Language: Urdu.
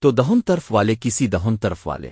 تو دہن طرف والے کسی دہن طرف والے۔